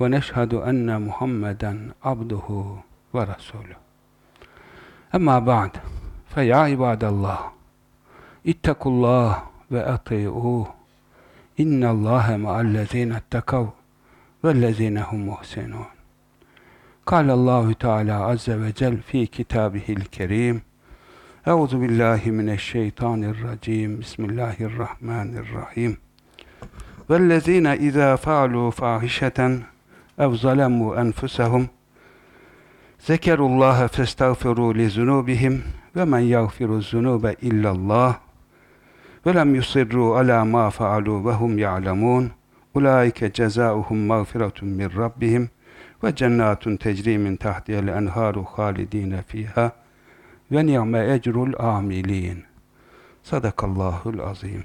ve neşhedü enne Muhammeden abduhu ve resulü. Emma ba'd. Feya ibadallah. İttakullah ve ati'uh. İnnallâhe ma'allezîne ettekav vellezîne hum muhsinûn. Kâlallahu Teala azze ve cel fi kitabihil kerim. Euzu billahi mineşşeytanirracim. Bismillahirrahmanirrahim. Vellezîne izâ fa'alû fâhişeten ev zalemû enfusehum zekerullâhe festağfirû li zunûbihim ve men yağfiru zunûbe illallah ve lem yusirru ala ma faalu ve hum ya'lemun ulaike cezauhum mağfiretun min rabbihim ve cennetun tecri min tahtiyel enharu halidine fiha ve ni'me ecrul amilin. Sadakallahul azim.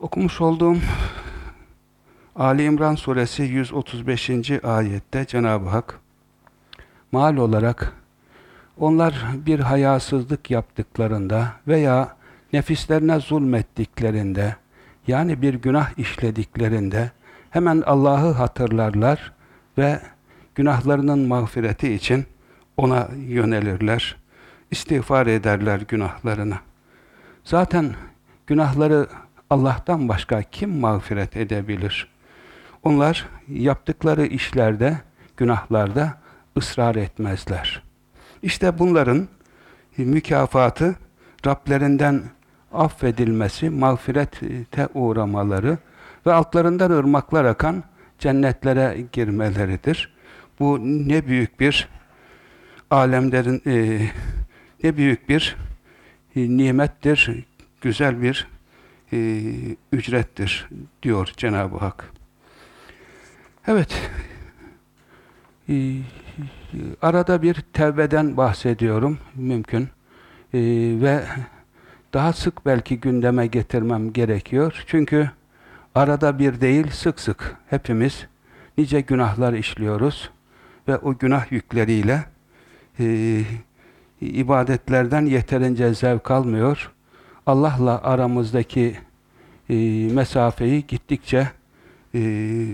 Okumuş olduğum Ali İmran suresi 135. ayette Cenab-ı Hak mal olarak onlar bir hayasızlık yaptıklarında veya nefislerine zulmettiklerinde yani bir günah işlediklerinde hemen Allah'ı hatırlarlar ve günahlarının mağfireti için ona yönelirler. istiğfar ederler günahlarını. Zaten günahları Allah'tan başka kim mağfiret edebilir? Onlar yaptıkları işlerde, günahlarda ısrar etmezler. İşte bunların mükafatı Rablerinden affedilmesi, mağfirete uğramaları ve altlarından ırmaklar akan cennetlere girmeleridir. Bu ne büyük bir alemlerin e, ne büyük bir e, nimettir, güzel bir e, ücrettir diyor Cenab-ı Hak. Evet, e, arada bir tevbeden bahsediyorum mümkün e, ve daha sık belki gündeme getirmem gerekiyor. Çünkü arada bir değil sık sık hepimiz nice günahlar işliyoruz ve o günah yükleriyle e, ibadetlerden yeterince zevk almıyor. Allah'la aramızdaki mesafeyi gittikçe e,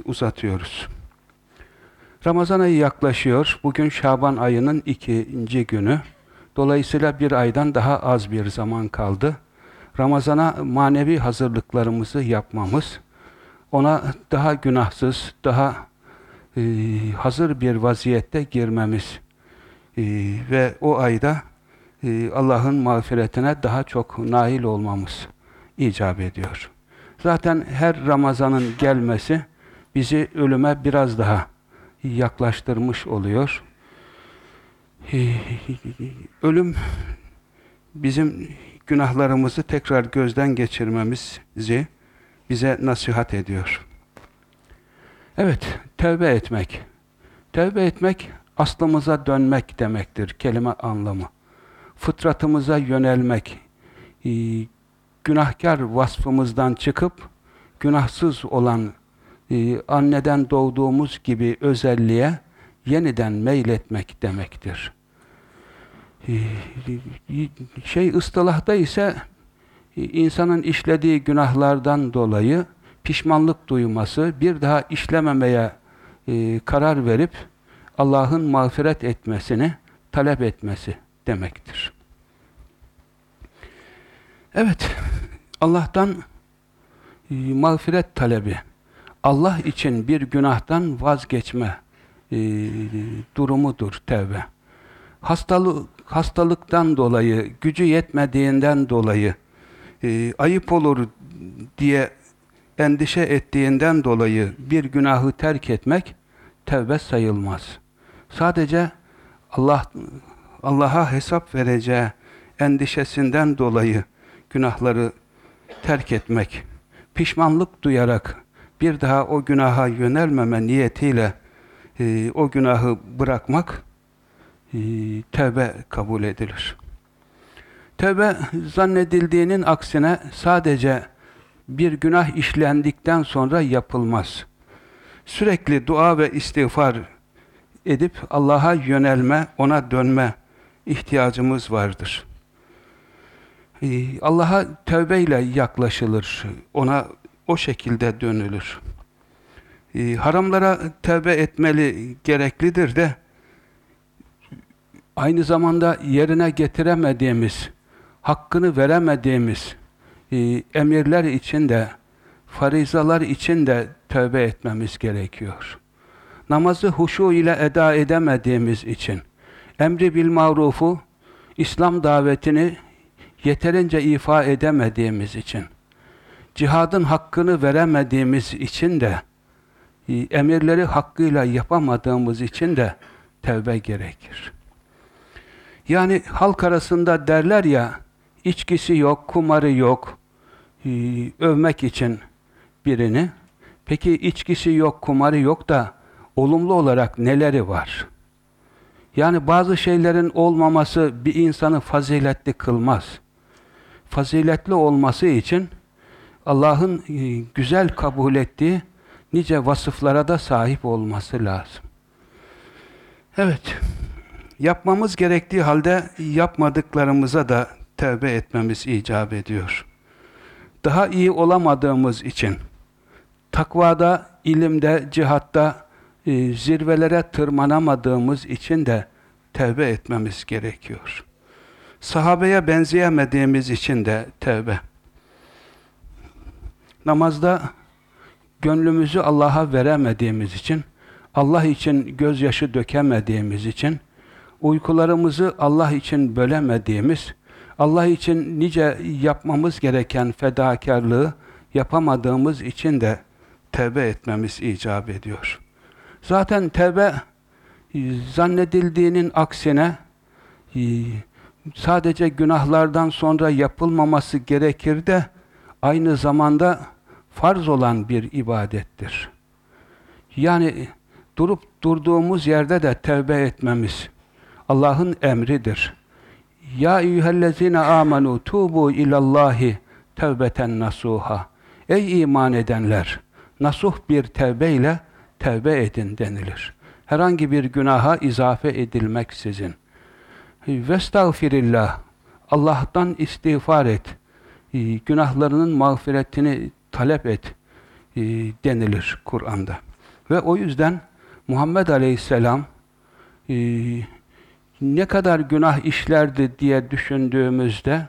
uzatıyoruz. Ramazan ayı yaklaşıyor. Bugün Şaban ayının ikinci günü. Dolayısıyla bir aydan daha az bir zaman kaldı. Ramazana manevi hazırlıklarımızı yapmamız, ona daha günahsız, daha e, hazır bir vaziyette girmemiz e, ve o ayda e, Allah'ın mağfiretine daha çok nail olmamız icap ediyor. Zaten her Ramazan'ın gelmesi bizi ölüme biraz daha yaklaştırmış oluyor. Ölüm bizim günahlarımızı tekrar gözden geçirmemizi bize nasihat ediyor. Evet, tevbe etmek. Tevbe etmek aslımıza dönmek demektir kelime anlamı. Fıtratımıza yönelmek, günahkar vasfımızdan çıkıp günahsız olan e, anneden doğduğumuz gibi özelliğe yeniden meyletmek demektir. E, şey ıstılahta ise e, insanın işlediği günahlardan dolayı pişmanlık duyması, bir daha işlememeye e, karar verip Allah'ın mağfiret etmesini talep etmesi demektir. Evet, Allah'tan e, mağfiret talebi, Allah için bir günahtan vazgeçme e, durumudur tevbe. Hastalık, hastalıktan dolayı, gücü yetmediğinden dolayı, e, ayıp olur diye endişe ettiğinden dolayı bir günahı terk etmek tevbe sayılmaz. Sadece Allah Allah'a hesap vereceği endişesinden dolayı günahları terk etmek, pişmanlık duyarak bir daha o günaha yönelmeme niyetiyle e, o günahı bırakmak e, tevbe kabul edilir. Tevbe zannedildiğinin aksine sadece bir günah işlendikten sonra yapılmaz. Sürekli dua ve istiğfar edip Allah'a yönelme, ona dönme ihtiyacımız vardır. Ee, Allah'a tövbeyle yaklaşılır, ona o şekilde dönülür. Ee, haramlara tövbe etmeli gereklidir de aynı zamanda yerine getiremediğimiz, hakkını veremediğimiz e, emirler için de, farizalar için de tövbe etmemiz gerekiyor. Namazı huşu ile eda edemediğimiz için, emri bil marufu, İslam davetini yeterince ifa edemediğimiz için, cihadın hakkını veremediğimiz için de, e, emirleri hakkıyla yapamadığımız için de tevbe gerekir. Yani halk arasında derler ya, içkisi yok, kumarı yok, e, övmek için birini. Peki içkisi yok, kumarı yok da olumlu olarak neleri var? Yani bazı şeylerin olmaması bir insanı faziletli kılmaz. Faziletli olması için Allah'ın e, güzel kabul ettiği nice vasıflara da sahip olması lazım. Evet, yapmamız gerektiği halde yapmadıklarımıza da tevbe etmemiz icap ediyor. Daha iyi olamadığımız için, takvada, ilimde, cihatta e, zirvelere tırmanamadığımız için de tevbe etmemiz gerekiyor. Sahabeye benzeyemediğimiz için de tevbe. Namazda gönlümüzü Allah'a veremediğimiz için, Allah için gözyaşı dökemediğimiz için, uykularımızı Allah için bölemediğimiz, Allah için nice yapmamız gereken fedakarlığı yapamadığımız için de tevbe etmemiz icap ediyor. Zaten tevbe zannedildiğinin aksine sadece günahlardan sonra yapılmaması gerekir de aynı zamanda farz olan bir ibadettir. Yani durup durduğumuz yerde de tevbe etmemiz Allah'ın emridir. Ya eyyühellezine amenu tubu ilallahi tevbeten nasuha. Ey iman edenler! Nasuh bir tevbeyle tevbe edin denilir. Herhangi bir günaha izafe edilmeksizin. Vestağfirillah. Allah'tan istiğfar et. Ee, günahlarının mağfiretini talep et e, denilir Kur'an'da. Ve o yüzden Muhammed Aleyhisselam e, ne kadar günah işlerdi diye düşündüğümüzde,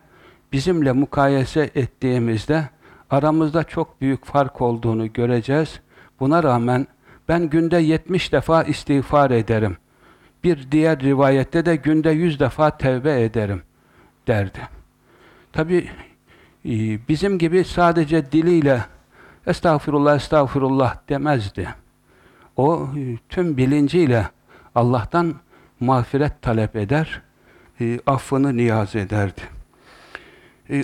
bizimle mukayese ettiğimizde aramızda çok büyük fark olduğunu göreceğiz. Buna rağmen ben günde 70 defa istiğfar ederim. Bir diğer rivayette de günde 100 defa tevbe ederim derdi. Tabi e, bizim gibi sadece diliyle estağfirullah estağfirullah demezdi. O e, tüm bilinciyle Allah'tan mağfiret talep eder, e, affını niyaz ederdi.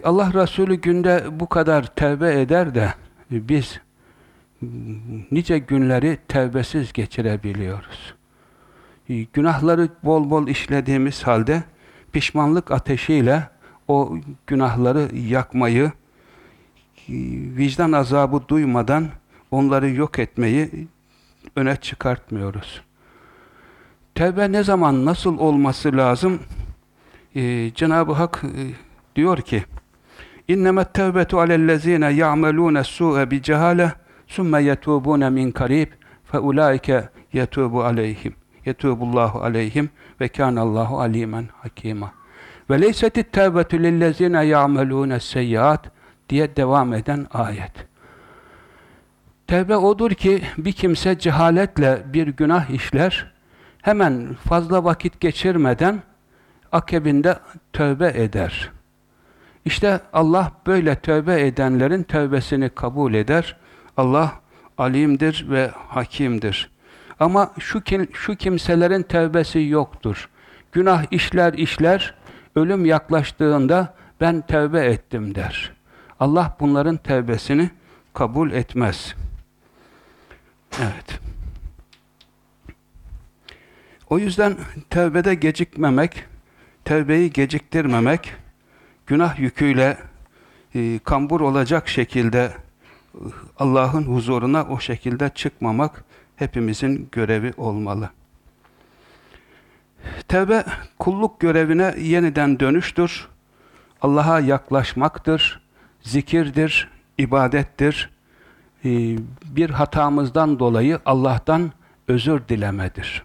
Allah Resulü günde bu kadar tevbe eder de biz nice günleri tevbesiz geçirebiliyoruz. E, günahları bol bol işlediğimiz halde pişmanlık ateşiyle o günahları yakmayı, e, vicdan azabı duymadan onları yok etmeyi öne çıkartmıyoruz. Tevbe ne zaman, nasıl olması lazım? Ee, Cenab-ı Hak e, diyor ki اِنَّمَا التَّوْبَةُ عَلَى الَّذ۪ينَ يَعْمَلُونَ السُّوءَ بِجَهَالَةٍ ثُمَّ يَتُوبُونَ مِنْ قَرِيبٍ فَاُولَٰئِكَ يَتُوبُ عَلَيْهِمْ yetubullahu aleyhim ve kânallahu alimen hakîma. Ve leysetit tevbetü lillezine ya'melûne seyyiat diye devam eden ayet. Tevbe odur ki bir kimse cehaletle bir günah işler, hemen fazla vakit geçirmeden akebinde tövbe eder. İşte Allah böyle tövbe edenlerin tövbesini kabul eder. Allah alimdir ve hakimdir. Ama şu, şu kimselerin tövbesi yoktur. Günah işler işler, ölüm yaklaştığında ben tövbe ettim der. Allah bunların tövbesini kabul etmez. Evet. O yüzden tevbede gecikmemek, tevbeyi geciktirmemek, günah yüküyle e, kambur olacak şekilde Allah'ın huzuruna o şekilde çıkmamak hepimizin görevi olmalı. Tevbe kulluk görevine yeniden dönüştür. Allah'a yaklaşmaktır, zikirdir, ibadettir. E, bir hatamızdan dolayı Allah'tan özür dilemedir.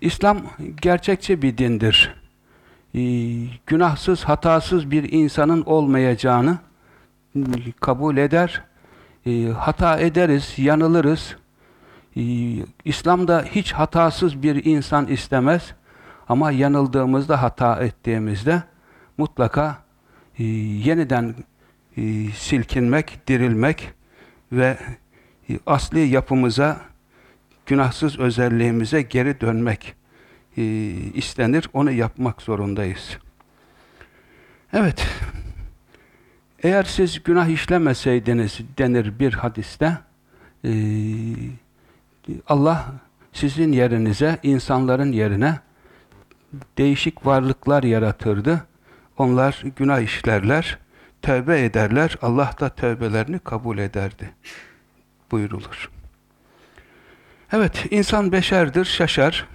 İslam gerçekçi bir dindir. Ee, günahsız, hatasız bir insanın olmayacağını ıı, kabul eder. Ee, hata ederiz, yanılırız. Ee, İslam'da hiç hatasız bir insan istemez. Ama yanıldığımızda, hata ettiğimizde mutlaka e, yeniden silkinmek, dirilmek ve asli yapımıza günahsız özelliğimize geri dönmek istenir. Onu yapmak zorundayız. Evet. Eğer siz günah işlemeseydiniz denir bir hadiste e, Allah sizin yerinize, insanların yerine değişik varlıklar yaratırdı. Onlar günah işlerler, tövbe ederler. Allah da tövbelerini kabul ederdi. Buyurulur. Evet, insan beşerdir, şaşar.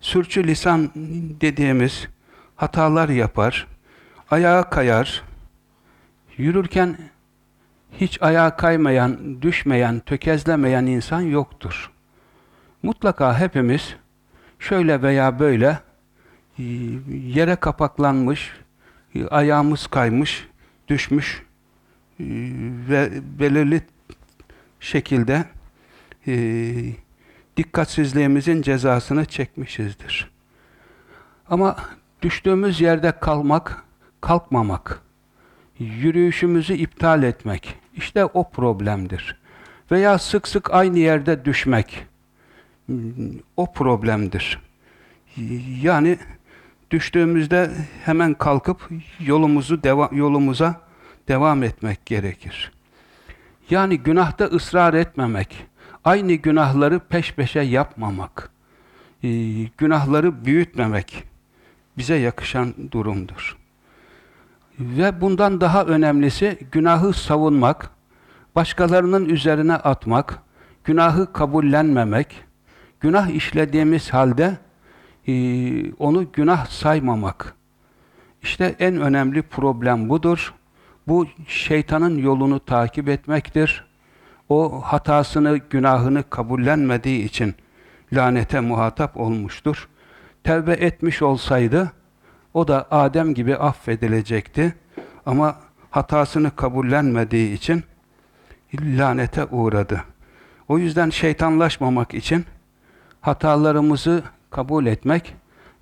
Sürçü lisan dediğimiz hatalar yapar. Ayağa kayar. Yürürken hiç ayağa kaymayan, düşmeyen, tökezlemeyen insan yoktur. Mutlaka hepimiz şöyle veya böyle e, yere kapaklanmış, e, ayağımız kaymış, düşmüş e, ve belirli şekilde dikkatsizliğimizin cezasını çekmişizdir. Ama düştüğümüz yerde kalmak, kalkmamak, yürüyüşümüzü iptal etmek, işte o problemdir. Veya sık sık aynı yerde düşmek, o problemdir. Yani düştüğümüzde hemen kalkıp yolumuzu deva yolumuza devam etmek gerekir. Yani günahta ısrar etmemek, aynı günahları peş peşe yapmamak, e, günahları büyütmemek bize yakışan durumdur. Ve bundan daha önemlisi günahı savunmak, başkalarının üzerine atmak, günahı kabullenmemek, günah işlediğimiz halde e, onu günah saymamak. İşte en önemli problem budur. Bu şeytanın yolunu takip etmektir o hatasını, günahını kabullenmediği için lanete muhatap olmuştur. Tevbe etmiş olsaydı o da Adem gibi affedilecekti. Ama hatasını kabullenmediği için lanete uğradı. O yüzden şeytanlaşmamak için hatalarımızı kabul etmek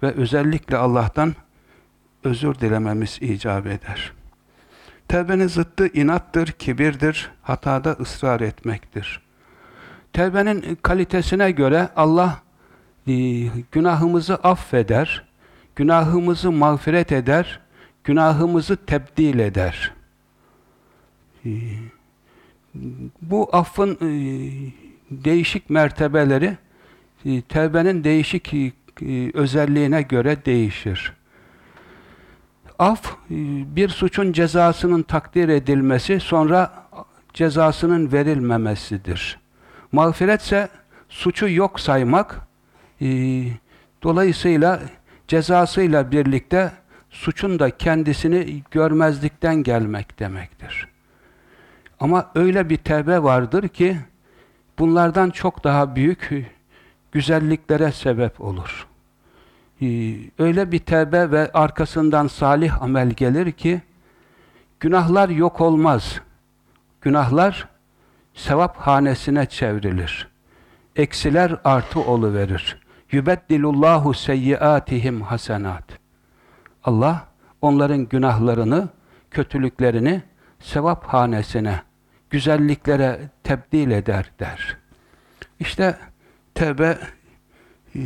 ve özellikle Allah'tan özür dilememiz icap eder. Tevbenin zıttı inattır, kibirdir, hatada ısrar etmektir. Tevbenin kalitesine göre Allah e, günahımızı affeder, günahımızı mağfiret eder, günahımızı tebdil eder. E, bu affın e, değişik mertebeleri e, tevbenin değişik e, özelliğine göre değişir. Af, bir suçun cezasının takdir edilmesi, sonra cezasının verilmemesidir. Mağfiret ise suçu yok saymak, dolayısıyla cezasıyla birlikte suçun da kendisini görmezlikten gelmek demektir. Ama öyle bir tevbe vardır ki, bunlardan çok daha büyük güzelliklere sebep olur. Ee, öyle bir tevbe ve arkasından salih amel gelir ki günahlar yok olmaz. Günahlar sevap hanesine çevrilir. Eksiler artı oluverir. Yübeddilullahu seyyiatihim hasenat. Allah onların günahlarını, kötülüklerini sevap hanesine, güzelliklere tebdil eder der. İşte tevbe e,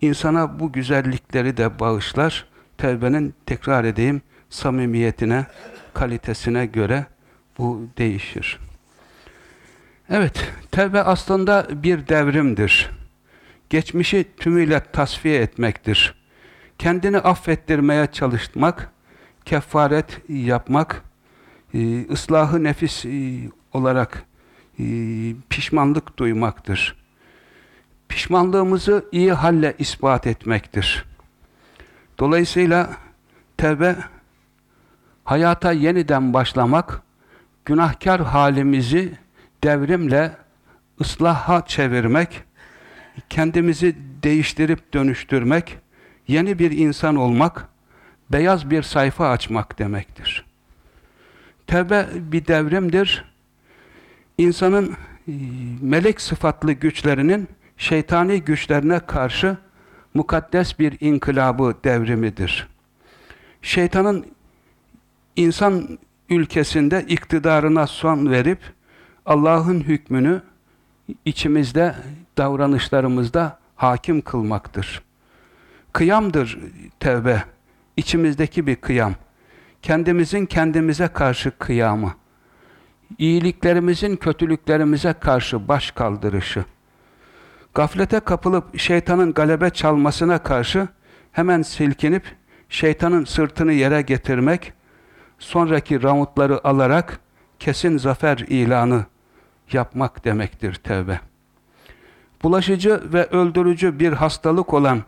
insana bu güzellikleri de bağışlar. Tevbenin tekrar edeyim samimiyetine, kalitesine göre bu değişir. Evet, tevbe aslında bir devrimdir. Geçmişi tümüyle tasfiye etmektir. Kendini affettirmeye çalışmak, kefaret yapmak, e, ıslahı nefis e, olarak e, pişmanlık duymaktır. Pişmanlığımızı iyi halle ispat etmektir. Dolayısıyla tevbe hayata yeniden başlamak, günahkar halimizi devrimle ıslaha çevirmek, kendimizi değiştirip dönüştürmek, yeni bir insan olmak, beyaz bir sayfa açmak demektir. Tevbe bir devrimdir. İnsanın e, melek sıfatlı güçlerinin şeytani güçlerine karşı mukaddes bir inkılabı devrimidir. Şeytanın insan ülkesinde iktidarına son verip Allah'ın hükmünü içimizde, davranışlarımızda hakim kılmaktır. Kıyamdır tevbe, içimizdeki bir kıyam. Kendimizin kendimize karşı kıyamı. İyiliklerimizin kötülüklerimize karşı baş kaldırışı. Gaflete kapılıp şeytanın galebe çalmasına karşı hemen silkinip şeytanın sırtını yere getirmek, sonraki ramutları alarak kesin zafer ilanı yapmak demektir tevbe. Bulaşıcı ve öldürücü bir hastalık olan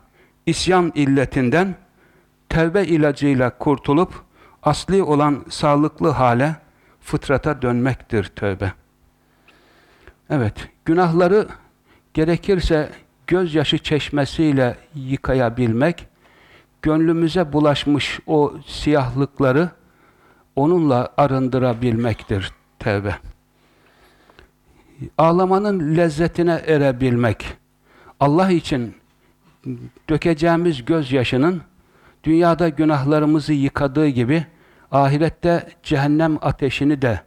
isyan illetinden tevbe ilacıyla kurtulup asli olan sağlıklı hale fıtrata dönmektir tövbe. Evet, günahları gerekirse gözyaşı çeşmesiyle yıkayabilmek, gönlümüze bulaşmış o siyahlıkları onunla arındırabilmektir tevbe. Ağlamanın lezzetine erebilmek, Allah için dökeceğimiz gözyaşının dünyada günahlarımızı yıkadığı gibi ahirette cehennem ateşini de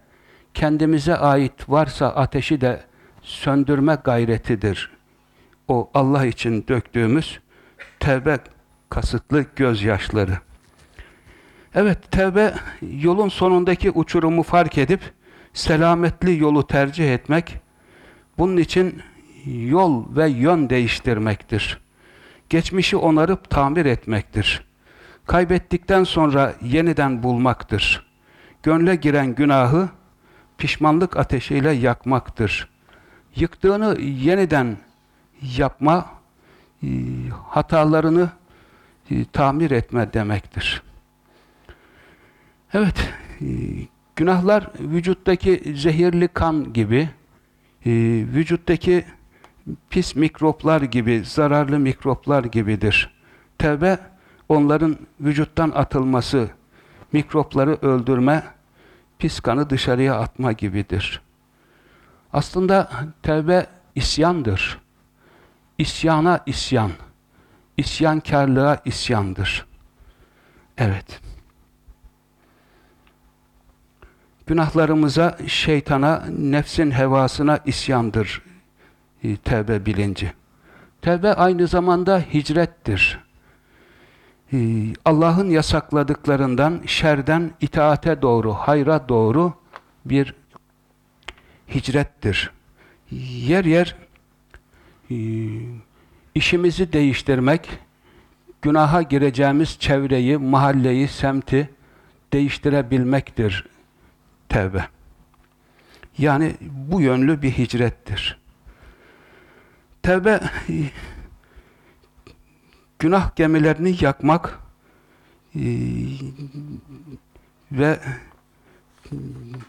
kendimize ait varsa ateşi de söndürme gayretidir. O Allah için döktüğümüz tevbe kasıtlı gözyaşları. Evet, tevbe yolun sonundaki uçurumu fark edip selametli yolu tercih etmek, bunun için yol ve yön değiştirmektir. Geçmişi onarıp tamir etmektir. Kaybettikten sonra yeniden bulmaktır. Gönle giren günahı pişmanlık ateşiyle yakmaktır. Yıktığını yeniden yapma, e, hatalarını e, tamir etme demektir. Evet, e, günahlar vücuttaki zehirli kan gibi, vücuttaki pis mikroplar gibi, zararlı mikroplar gibidir. Tevbe, onların vücuttan atılması, mikropları öldürme, pis kanı dışarıya atma gibidir. Aslında tevbe isyandır. İsyana isyan. İsyankarlığa isyandır. Evet. Günahlarımıza, şeytana, nefsin hevasına isyandır e, tevbe bilinci. Tevbe aynı zamanda hicrettir. E, Allah'ın yasakladıklarından, şerden itaate doğru, hayra doğru bir hicrettir. Yer yer e, işimizi değiştirmek, günaha gireceğimiz çevreyi, mahalleyi, semti değiştirebilmektir tevbe. Yani bu yönlü bir hicrettir. Tevbe günah gemilerini yakmak ve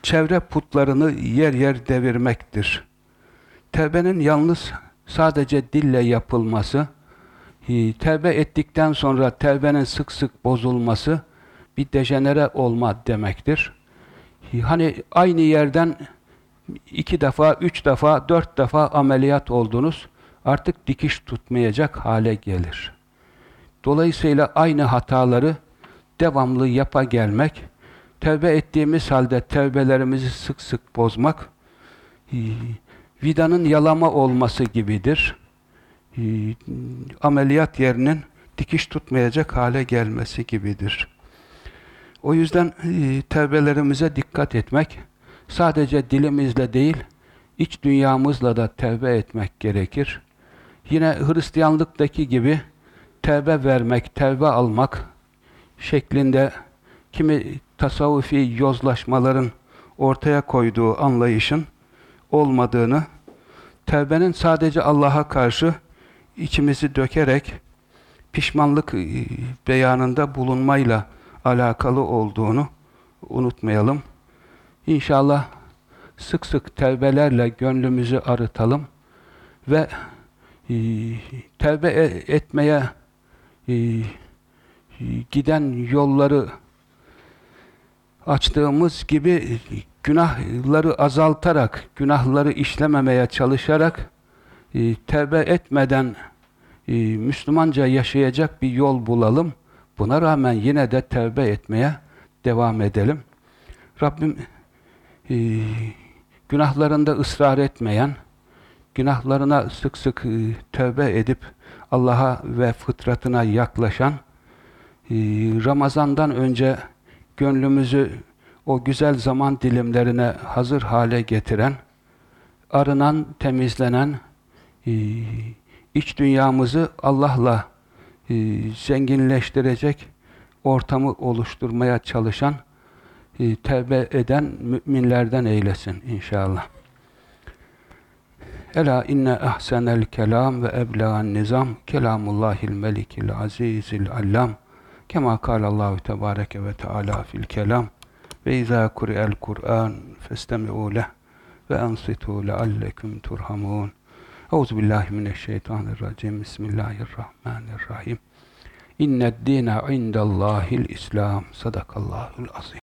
çevre putlarını yer yer devirmektir. Tevbenin yalnız sadece dille yapılması, tevbe ettikten sonra tevbenin sık sık bozulması bir dejenere olma demektir. Hani aynı yerden iki defa, üç defa, dört defa ameliyat oldunuz, artık dikiş tutmayacak hale gelir. Dolayısıyla aynı hataları devamlı yapa gelmek, tevbe ettiğimiz halde tevbelerimizi sık sık bozmak, vidanın yalama olması gibidir. Ameliyat yerinin dikiş tutmayacak hale gelmesi gibidir. O yüzden tevbelerimize dikkat etmek, sadece dilimizle değil, iç dünyamızla da tevbe etmek gerekir. Yine Hristiyanlıktaki gibi tevbe vermek, tevbe almak şeklinde kimi tasavvufi yozlaşmaların ortaya koyduğu anlayışın olmadığını, tevbenin sadece Allah'a karşı içimizi dökerek pişmanlık e, beyanında bulunmayla alakalı olduğunu unutmayalım. İnşallah sık sık tevbelerle gönlümüzü arıtalım ve e, tevbe e- etmeye e, giden yolları açtığımız gibi günahları azaltarak, günahları işlememeye çalışarak e, tevbe etmeden e, Müslümanca yaşayacak bir yol bulalım. Buna rağmen yine de tevbe etmeye devam edelim. Rabbim e, günahlarında ısrar etmeyen, günahlarına sık sık e, tövbe edip Allah'a ve fıtratına yaklaşan, e, Ramazan'dan önce gönlümüzü o güzel zaman dilimlerine hazır hale getiren, arınan, temizlenen, e, iç dünyamızı Allah'la e, zenginleştirecek ortamı oluşturmaya çalışan, e, tevbe eden müminlerden eylesin inşallah. Ela inne ahsenel kelam ve ebla'n nizam kelamullahil melikil azizil allam kema kâlallahu tebâreke ve teâlâ fil kelam ve izâ kuri'el Kur'an festemi'û leh ve ansitû leallekum turhamun Euzu billahi mineşşeytanirracim. Bismillahirrahmanirrahim. İnned dîne indallâhil İslam Sadakallâhul azim